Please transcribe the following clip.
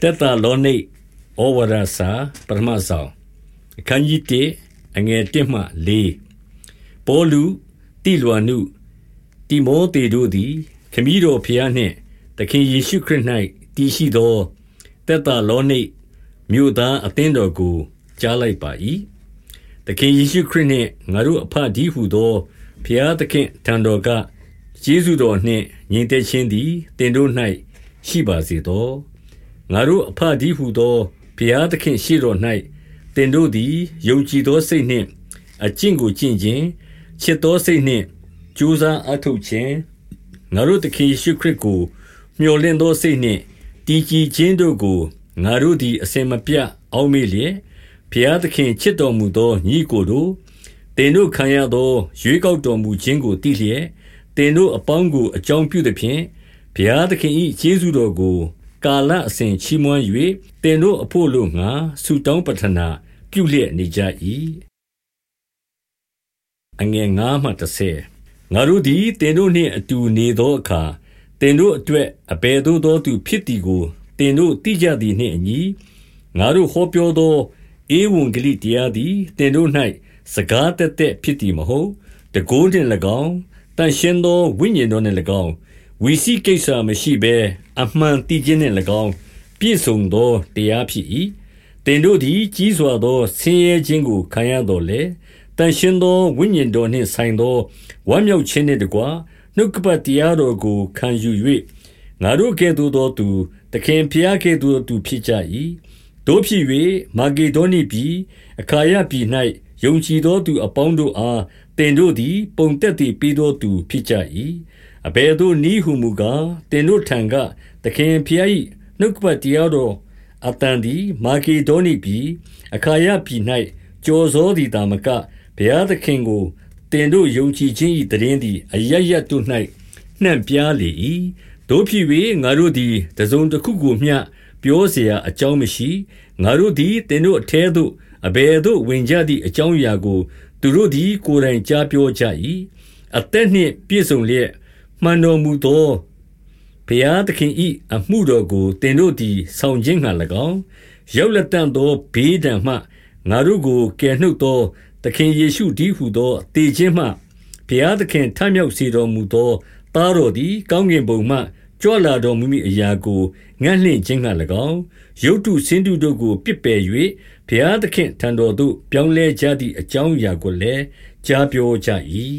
တက်တာလောနိဩဝါဒစာပထမဆောင်အခန်းကြီး1အငယ်1မှ4ပေါလုတိလွာနုတိမောသေတို့သည် ခမည်းတော်ဖျားနှင့်သခင်ယေရှုခရစ်၌တည်ရှိသောတက်တာလောနိမြို့သားအသင်းတော်ကိုကြားလိုက်ပါ၏သခင်ယေရှုခရစ်နှင့်ငါတို့အဖဒီဟုသောဖျားသခင်ထံတော်ကယေရှုတော်နှင့်ညီတဲ့ချင်းသည်တင်တို့၌ရှိပါစေသော ငါတို့အဖဒီဟုသောဘုရားသခင်ရှိတော်၌တင်တို့သည်ယုံကြည်သောစိတ်နှင့်အကျင့်ကိုကျင့်ခြင်းချစ်သောစိတ်နှင့်ကြိုးစားအထောက်ခြင်းငါတို့သခင်ယေရှုခရစ်ကို မျှော်လင့်သောစိတ်နှင့်တည်ကြည်ခြင်းတို့ကိုငါတို့သည်အစင်မပြတ်အောက်မေ့လျက်ဘုရားသခင်ချစ်တော်မူသောညီကိုတို့တင်တို့ခံရသောရွေးကောက်တော်မူခြင်းကိုတည်လျက်တင်တို့အပေါင်းကိုအကြောင်းပြုသဖြင့်ဘုရားသခင်၏ကျေးဇူးတော်ကို ကာလအစဉ်ချီးမွမ်း၍တင်တို့အဖို့လို့ငါဆုတောင်းပတနာပြုလျက်နေကြ၏အငယ်9မှ30ငါတို့သည်တင်တို့နှင့်အတူနေသောအခါတင်တို့အတွက်အဘယ်သို့သောသူဖြစ်သည်ကိုတင်တို့သိကြသည်နှင့်အညီငါတို့ဟောပြောသောဧဝံဂေလိတရားသည်တင်တို့၌စကားတက်တက်ဖြစ်သည်မဟုတ်တကိုးနှင့်၎င်းတန်ရှင်းသောဝိညာဉ်တော်နှင့်၎င်း ဝီစီကိစ္စမရှိဘဲအမှန်တည်ခြင်းနှင့်၎င်းပြည့်စုံသောတရားဖြစ်၏တင်တို့သည်ကြီးစွာသောဆင်းရဲခြင်းကိုခံရတော်လေတန်ရှင်သောဝိညာဉ်တော်နှင့်ဆိုင်သောဝမ်းမြောက်ခြင်းနှင့်တကွနှုတ်ကပတ်တရားတော်ကိုခံယူ၍ငါတို့ကဲ့သို့သောသူသခင်ဖျားကဲ့သို့သောသူဖြစ်ကြ၏တို့ဖြစ်၍မာဂေဒေါနိပြည်အခါယပြည်၌ယုံကြည်သောသူအပေါင်းတို့အားတင်တို့သည် ပုံတက်တည်ပြီးသောသူဖြစ်ကြ၏ အဘယ်သို့နည်းဟုမူကားတင်တို့ထံကသခင်ဖျား၏နှုတ်ကပတ်တရားတော်အတန်ဒီမာဂေဒေါနိပြည်အခါယပြည်၌ကြော်စောသည်တာမကဘုရားသခင်ကိုတင်တို့ယုံကြည်ခြင်း၏တည်င်းသည်အရရတ်တို့၌နှံ့ပြားလေ၏တို့ဖြစ်၍ငါတို့သည်တစုံတစ်ခုကိုမျှပြောเสียအကြောင်းမရှိငါတို့သည်တင်တို့အထဲသို့အဘယ်သို့ဝင်ကြသည့်အကြောင်းအရာကို သူတို့သည်ကိုယ်တိုင်ကြားပြောကြ၏အသက်နှင့်ပြည့်စုံလျက် မှန်တော်မူသောဘုရားသခင်၏အမှုတော်ကိုတင်တို့သည်ဆောင်ခြင်းငှာ၎င်းရောက်လက်တန့်သောဘေးဒဏ်မှငါတို့ကိုကယ်နှုတ်သောသခင်ယေရှုတည်းဟုသောတည်ခြင်းမှဘုရားသခင်ထမြောက်စေတော်မူသောသားတော်သည်ကောင်းကင်ဘုံမှကြွလာတော်မူမည်အရာကိုငန့်လှင့်ခြင်းငှာ၎င်းရုတ်တုစင်တုတို့ကိုပြစ်ပယ်၍ဘုရားသခင်ထံတော်သို့ပြောင်းလဲကြသည့်အကြောင်းအရာကိုလည်းကြားပြောကြ၏